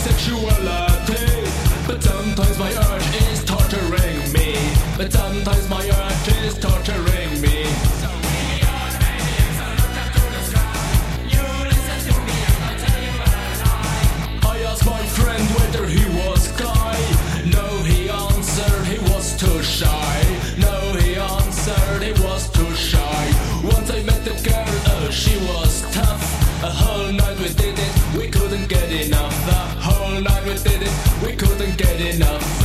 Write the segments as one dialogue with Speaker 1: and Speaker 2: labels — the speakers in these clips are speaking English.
Speaker 1: sexuality. But sometimes my urge is torturing me. But sometimes my urge is torturing me. I asked my friend whether he was. No, he answered he was too shy. No, he answered he was night we did it, we couldn't get enough.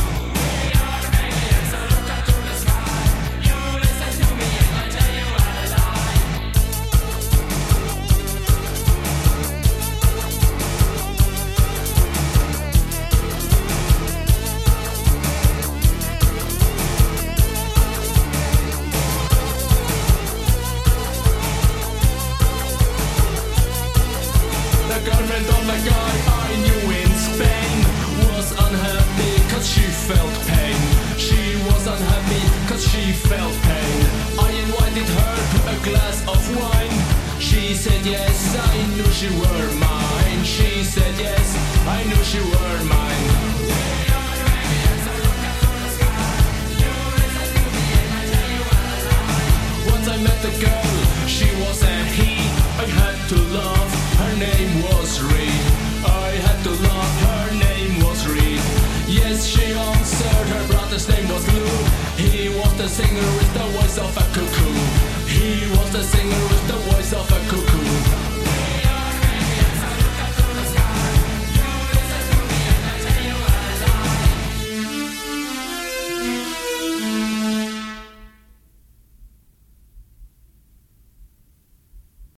Speaker 1: Said yes, I knew she were mine. She said yes, I knew she were mine. Once I met the girl, she was a he. I had to love, her name was Reed. I had to love, her name was Reed. Yes, she answered, her brother's name was Lou. He was the singer with the voice of a cuckoo. He was the singer